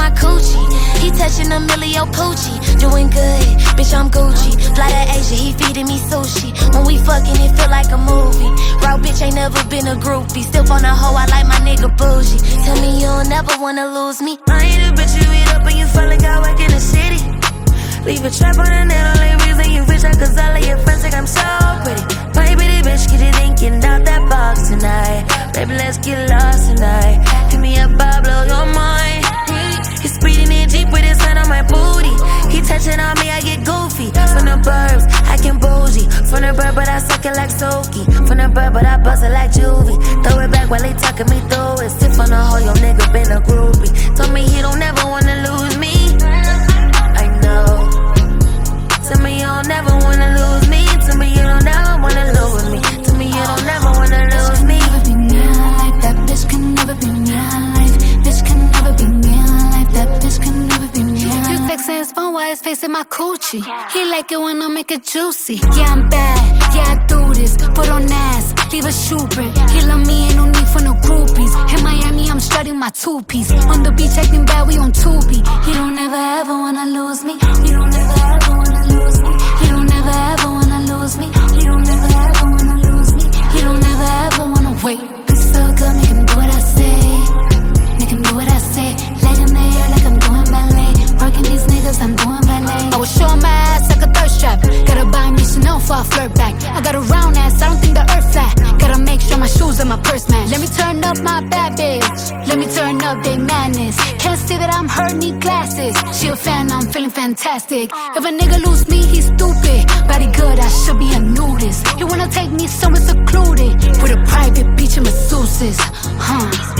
my coochie. He touching a millio coochie. Doing good, bitch, I'm Gucci. Fly to Asia, he feeding me sushi. When we fucking, it feel like a movie. Raw bitch ain't never been a groupie. Still on a hoe, I like my nigga bougie. Tell me you'll never wanna lose me. I ain't a bitch you eat up and you like I work in the city. Leave a trap on the net, touching on me, I get goofy. From the burbs, I can bougie. From the bird, but I suck it like Soaky. From the bird, but I bust it like Juvie. His phone while his face in my coochie. He like it when I make it juicy. Yeah, I'm bad. Yeah, I do this. Put on ass. Leave a shoe print. He love me, ain't no need for no groupies. In Miami, I'm strutting my two piece. On the beach, acting bad, we on Tubi. He don't ever ever wanna lose me. He don't ever ever wanna lose me. He don't ever ever wanna lose me. He don't ever ever wanna lose me. He don't ever ever wanna wait. My shoes and my purse match. Let me turn up my bad bitch. Let me turn up they madness. Can't see that I'm hurt, need glasses. She a fan, I'm feeling fantastic. If a nigga lose me, he's stupid. Body good, I should be a nudist. You wanna take me somewhere secluded with a private beach and masseuses, huh?